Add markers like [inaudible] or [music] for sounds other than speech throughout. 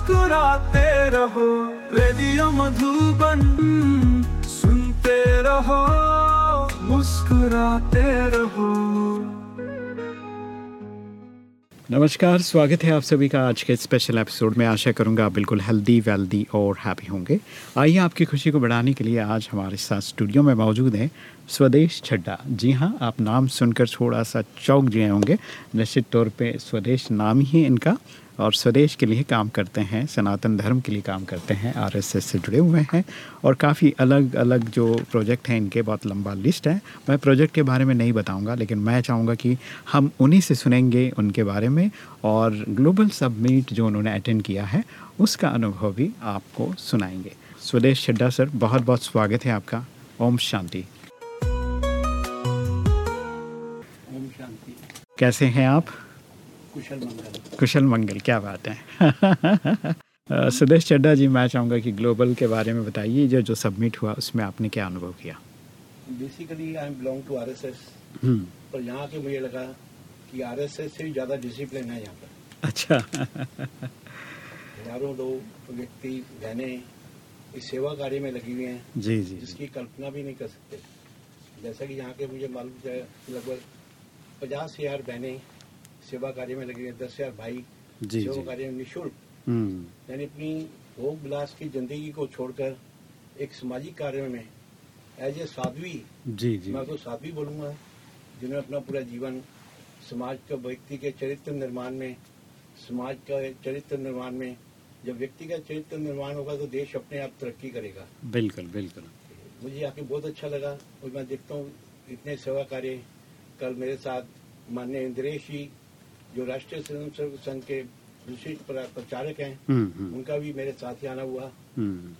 मुस्कुराते रहो, रेडियो मधुबन सुनते रहो, मुस्कुराते रहो। नमस्कार, स्वागत है आप सभी का आज के स्पेशल एपिसोड में। आशा करूँगा आप बिल्कुल हेल्दी वेल्दी और हैप्पी होंगे। आइए आपकी खुशी को बढ़ाने के लिए आज हमारे साथ स्टूडियो में मौजूद हैं स्वदेश छड्डा। जी हाँ आप नाम सुनकर थोड़ा सा चौक गए होंगे। निश्चित तौर पे स्वदेश नाम ही इनका। और स्वदेश के लिए काम करते हैं सनातन धर्म के लिए काम करते हैं आरएसएस से जुड़े हुए हैं और काफ़ी अलग अलग जो प्रोजेक्ट हैं इनके बहुत लंबा लिस्ट है। मैं प्रोजेक्ट के बारे में नहीं बताऊँगा लेकिन मैं चाहूँगा कि हम उन्हीं से सुनेंगे उनके बारे में और ग्लोबल सबमीट जो उन्होंने अटेंड किया है उसका अनुभव भी आपको सुनाएँगे। स्वदेश छड्डा सर बहुत बहुत स्वागत है आपका। ओम शांति। ओम शांति। कैसे हैं आप? कुशल मंगल। कुशल मंगल क्या बात है। [laughs] सुदेश चड्डा जी मैं चाहूँगा कि ग्लोबल के बारे में बताइए जो जो सबमिट हुआ उसमें आपने क्या अनुभव किया? Basically I belong to RSS पर यहाँ के मुझे लगा कि आरएसएस से ज़्यादा डिसिप्लिन है यहाँ पर। अच्छा। हज़ारों लोग व्यक्ति बहने इस सेवा कार्य में लगी हुई हैं जी जी। जिसकी कल्पना भी नहीं कर सकते। जैसा कि यहाँ के मुझे मालूम है लगभग पचास हज़ार बहनें सेवा कार्य में लगे दस हज़ार भाई सेवा कार्य में निःशुल्क। हम्म, यानी अपनी भोग विलास की ज़िंदगी को छोड़कर एक सामाजिक कार्य में एज ए साध्वी जी जी। मैं तो साध्वी बोलूँगा जिन्होंने अपना पूरा जीवन समाज का व्यक्ति के चरित्र निर्माण में समाज का चरित्र निर्माण में जब व्यक्ति का चरित्र निर्माण होगा तो देश अपने आप तरक्की करेगा। बिल्कुल बिल्कुल। मुझे आके बहुत अच्छा लगा और मैं देखता हूँ इतने सेवा कार्य कल मेरे साथ माननीय इंद्रेश जी जो राष्ट्रीय स्वयंसेवक संघ के विशिष्ट प्रचारक हैं हम्म, हम्म, उनका भी मेरे साथ ही आना हुआ। हम्म,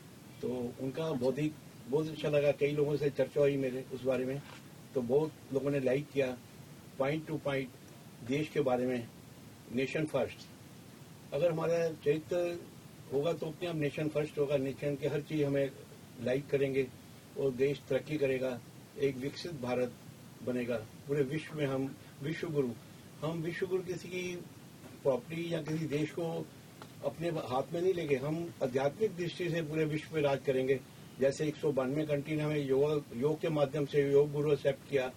तो उनका बहुत ही बहुत अच्छा लगा। कई लोगों से चर्चा हुई मेरे उस बारे में। तो बहुत लोगों ने लाइक किया। पॉइंट टू पॉइंट देश के बारे में। नेशन फ़र्स्ट अगर हमारा चरित्र होगा तो अपने आप नेशन फ़र्स्ट होगा। नेशन की हर चीज़ हमें लाइक करेंगे और देश तरक्की करेगा। एक विकसित भारत बनेगा। पूरे विश्व में हम विश्व गुरु हम विश्व गुरु किसी की प्रॉपर्टी या किसी देश को अपने हाथ में नहीं लेके हम आध्यात्मिक दृष्टि से पूरे विश्व में राज करेंगे। जैसे एक सौ बानवे कंट्री ने हमें योग योग के माध्यम से योग गुरु एक्सेप्ट किया।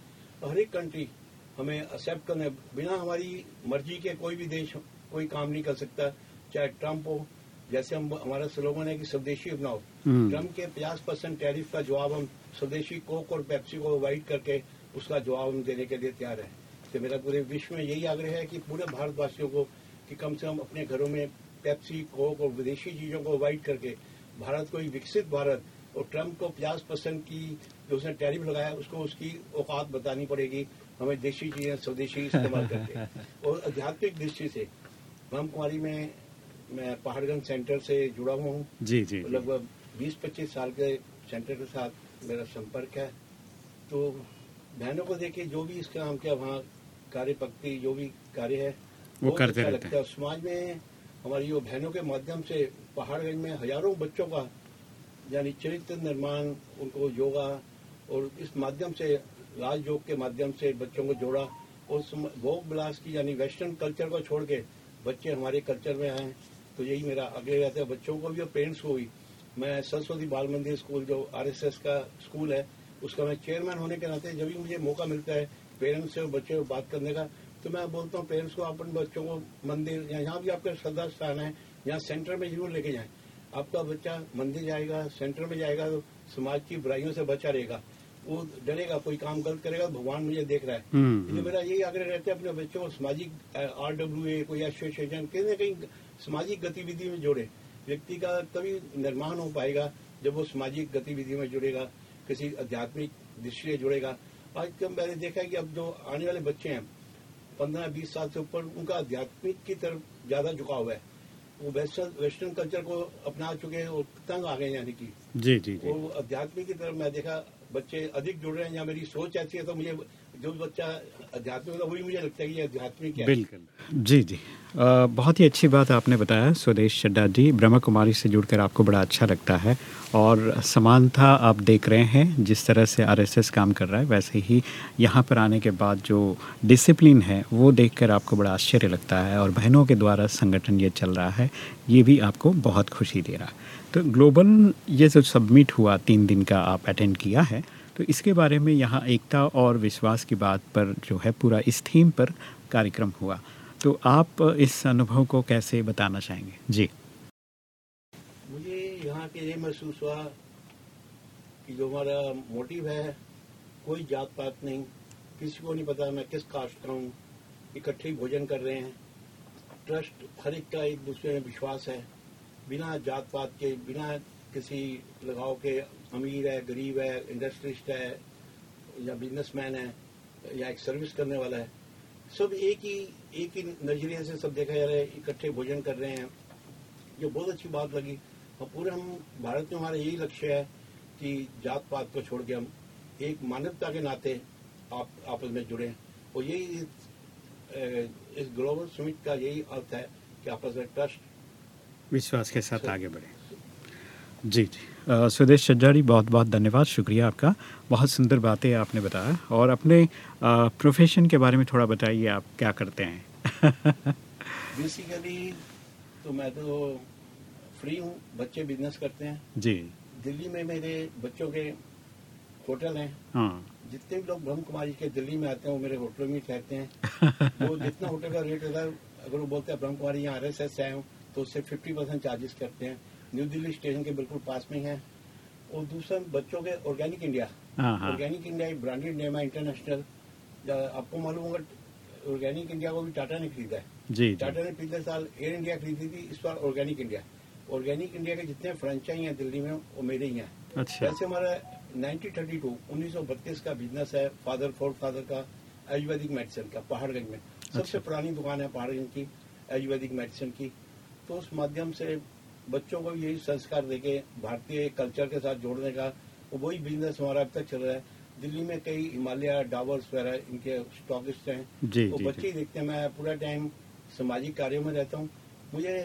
तो हर एक कंट्री हमें एक्सेप्ट करने बिना हमारी मर्ज़ी के कोई भी देश कोई काम नहीं कर सकता। चाहे ट्रंप हो जैसे हम हमारा स्लोगन है कि स्वदेशी अपनाओ। हम्म। ट्रंप के 50 परसेंट टैरिफ का जवाब हम स्वदेशी कोक और पेप्सी को अवॉइड करके उसका जवाब हम देने के लिए तैयार है। तो मेरा पूरे विश्व में यही आग्रह है कि पूरे भारतवासियों को कि कम से कम अपने घरों में पेप्सी कोक और विदेशी चीज़ों को अवॉइड करके भारत को एक विकसित भारत और ट्रंप को 50 परसेंट की जो उसने टैरिफ लगाया उसको उसकी औकात बतानी पड़ेगी। हमें देशी चीज़ें स्वदेशी इस्तेमाल करके। [laughs] और आध्यात्मिक दृष्टि से ब्रह्म कुमारी में मैं पहाड़गंज सेंटर से जुड़ा हुआ हूँ। जी जी। लगभग 20-25 साल के सेंटर के साथ मेरा संपर्क है। तो बहनों को देखिए जो भी इसका हम क्या वहाँ कार्य पक्ति जो भी कार्य है वो करते अच्छा रहते लगता है। समाज में हमारी जो बहनों के माध्यम से पहाड़गंज में हज़ारों बच्चों का यानी चरित्र निर्माण उनको योगा और इस माध्यम से राज योग के माध्यम से बच्चों को जोड़ा और भोग विलास की यानी वेस्टर्न कल्चर को छोड़ के बच्चे हमारे कल्चर में आए तो यही मेरा आगे रहता है। बच्चों को भी और पेरेंट्स को भी। मैं सरस्वती बाल मंदिर स्कूल जो आरएसएस का स्कूल है उसका मैं चेयरमैन होने के नाते जब भी मुझे मौका मिलता है पेरेंट्स से और बच्चे को बात करने का तो मैं बोलता हूँ पेरेंट्स को अपने बच्चों को मंदिर या यहाँ भी आपका श्रद्धा स्थान है यहाँ सेंटर में ज़रूर लेके जाए। आपका बच्चा मंदिर जाएगा सेंटर में जाएगा तो समाज की बुराइयों से बचा रहेगा। वो डरेगा कोई काम गलत करेगा तो भगवान मुझे देख रहा है। इसलिए मेरा यही आग्रह रहता है अपने बच्चों को सामाजिक आर डब्ल्यू ए कोई एसोसिएशन कहीं ना कहीं सामाजिक गतिविधि में जोड़े। व्यक्ति का तभी निर्माण हो पाएगा जब वो सामाजिक गतिविधि में जुड़ेगा किसी आध्यात्मिक दृष्टि जुड़ेगा। आज कल मैंने देखा है कि अब जो आने वाले बच्चे हैं पंद्रह बीस साल से ऊपर उनका आध्यात्मिक की तरफ़ ज़्यादा झुकाव है। वो वेस्टर्न वेस्टर्न कल्चर को अपना चुके हैं और तंग आ गए यानी कि। जी जी जी। वो अध्यात्मिक की तरफ़ मैं देखा बच्चे अधिक जुड़ रहे हैं या मेरी सोच ऐसी है तो मुझे जो बच्चा वही मुझे लगता है कि आध्यात्मिक बिल्कुल। जी जी। अ, बहुत ही अच्छी बात आपने बताया स्वदेश चड्डा जी। ब्रह्मा कुमारी से जुड़कर आपको बड़ा अच्छा लगता है और समानता आप देख रहे हैं जिस तरह से आरएसएस काम कर रहा है वैसे ही यहाँ पर आने के बाद जो डिसिप्लिन है वो देखकर आपको बड़ा आश्चर्य लगता है और बहनों के द्वारा संगठन ये चल रहा है ये भी आपको बहुत खुशी दे रहा है। तो ग्लोबल ये जो सबमिट हुआ तीन दिन का आप अटेंड किया है तो इसके बारे में यहाँ एकता और विश्वास की बात पर जो है पूरा इस थीम पर कार्यक्रम हुआ। तो आप इस अनुभव को कैसे बताना चाहेंगे? जी। मुझे यहाँ के ये महसूस हुआ कि जो हमारा मोटिव है, कोई जात पात नहीं। किसी को नहीं पता मैं किस कास्ट का हूँ। इकट्ठे भोजन कर रहे हैं। ट्रस्ट हर एक का एक दूसरे में विश्वास है। बिना जात पात के, बिना किसी लगाव के अमीर है गरीब है इंडस्ट्रिस्ट है या बिजनेसमैन है या एक सर्विस करने वाला है। सब एक ही एक ही नज़रिए से सब देखा जा रहा है इकट्ठे भोजन कर रहे हैं। ये बहुत अच्छी बात लगी। और पूरे हम भारत में हमारा यही लक्ष्य है कि जात पात को छोड़ के हम एक मानवता के नाते आप आपस में जुड़े। और यही इस, इस ग्लोबल समिट का यही अर्थ है कि आपस में ट्रस्ट विश्वास के साथ आगे बढ़े। जी जी। सुदेश चड्डा जी बहुत बहुत धन्यवाद शुक्रिया आपका। बहुत सुंदर बातें आपने बताया और अपने प्रोफेशन के बारे में थोड़ा बताइए आप क्या करते हैं? [laughs] बेसिकली तो मैं तो फ्री हूँ बच्चे बिज़नेस करते हैं। जी। दिल्ली में मेरे बच्चों के होटल हैं। हाँ। जितने भी लोग ब्रह्म कुमारी के दिल्ली में आते हैं वो मेरे होटल में ठहरते हैं। [laughs] वो जितना होटल का रेट होता है अगर वो बोलते हैं ब्रह्म कुमारी यहाँ आर एस एस से आए हूँ तो उससे फिफ्टी परसेंट चार्जेस करते हैं। न्यू दिल्ली स्टेशन के बिल्कुल पास में है और दूसरा बच्चों के ऑर्गेनिक इंडिया ऑर्गेनिक इंडिया एक ब्रांडेड नेम है इंटरनेशनल आपको मालूम होगा ऑर्गेनिक इंडिया को भी टाटा ने खरीदा है। जी टाटा ने पिछले साल एयर इंडिया खरीदी थी इस बार ऑर्गेनिक इंडिया ऑर्गेनिक इंडिया के जितने फ्रेंचाइज हैं दिल्ली में वो मेरे ही हैं। अच्छा। वैसे हमारा 1932 1932 का बिज़नेस है फादर फोर फादर का आयुर्वेदिक मेडिसिन का पहाड़गंज में। सबसे अच्छा। पुरानी दुकान है पहाड़गंज की आयुर्वेदिक मेडिसिन की। तो उस माध्यम से बच्चों को यही संस्कार देके भारतीय कल्चर के साथ जोड़ने का वो वही बिज़नेस हमारा अब तक चल रहा है। दिल्ली में कई हिमालय डावर्स वगैरह इनके स्टॉकिस्ट हैं। जी वो जी बच्चे ही देखते हैं मैं पूरा टाइम सामाजिक कार्यों में रहता हूँ। मुझे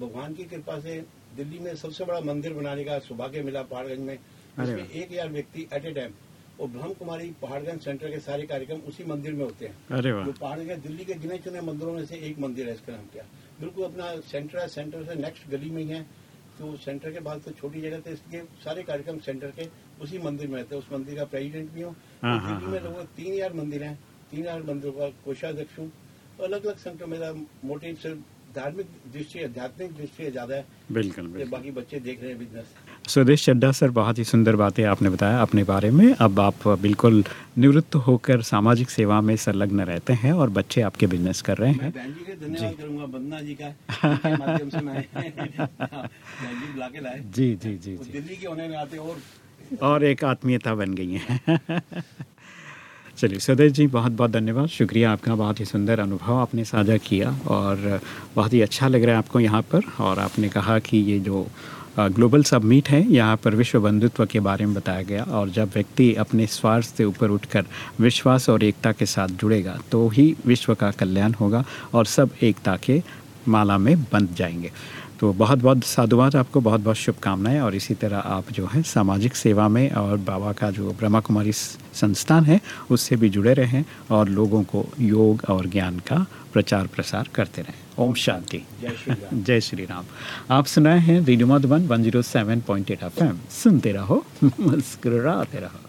भगवान की कृपा से दिल्ली में सबसे बड़ा मंदिर बनाने का सौभाग्य मिला पहाड़गंज में। इसमें एक हज़ार व्यक्ति एट ए टाइम और ब्रह्म कुमारी पहाड़गंज सेंटर के सारे कार्यक्रम उसी मंदिर में होते हैं। जो पहाड़गंज दिल्ली के गिने चुने मंदिरों में से एक मंदिर है इसका नाम क्या? बिल्कुल अपना सेंटर है सेंटर से नेक्स्ट गली में ही है। तो सेंटर के बाद तो छोटी जगह थे इसलिए सारे कार्यक्रम सेंटर के उसी मंदिर में रहते उस मंदिर का प्रेसिडेंट भी हूँ। हाँ, और हाँ, दिल्ली में हाँ, लगभग तीन हज़ार मंदिर है। तीन हज़ार मंदिरों का कोषाध्यक्ष हूँ। अलग अलग सेंटर मेरा मोटिव सिर्फ़ धार्मिक दृष्टि आध्यात्मिक दृष्टि ज़्यादा है। बिल्कुल बिल्कुल। बाकी बच्चे देख रहे हैं बिज़नेस सुदेश चड्डा सर बहुत ही सुंदर बातें आपने बताया अपने बारे में। अब आप बिल्कुल निवृत्त होकर सामाजिक सेवा में संलग्न रहते हैं और बच्चे आपके बिज़नेस कर रहे हैं। जी जी। का उनके माध्यम से मैं [laughs] बहन जी जी जी दिल्ली के होने में आते और और एक आत्मीयता बन गई है। चलिए सुदेश जी बहुत बहुत धन्यवाद। शुक्रिया आपका बहुत ही सुंदर अनुभव आपने साझा किया और बहुत ही अच्छा लग रहा है आपको यहाँ पर। और आपने कहा कि ये जो ग्लोबल सबमिट है। यहाँ पर विश्व बंधुत्व के बारे में बताया गया और जब व्यक्ति अपने स्वार्थ से ऊपर उठकर विश्वास और एकता के साथ जुड़ेगा तो ही विश्व का कल्याण होगा और सब एकता के माला में बंध जाएँगे। तो बहुत बहुत साधुवाद आपको बहुत बहुत शुभकामनाएँ और इसी तरह आप जो है सामाजिक सेवा में और बाबा का जो ब्रह्मा कुमारी संस्थान है उससे भी जुड़े रहें और लोगों को योग और ज्ञान का प्रचार प्रसार करते रहें। ओम शांति। जय श्री राम। [laughs] आप सुनाए हैं रेडियो मधुबन 107.8 एफएम सुनते रहो [laughs] मुस्कुराते रहो।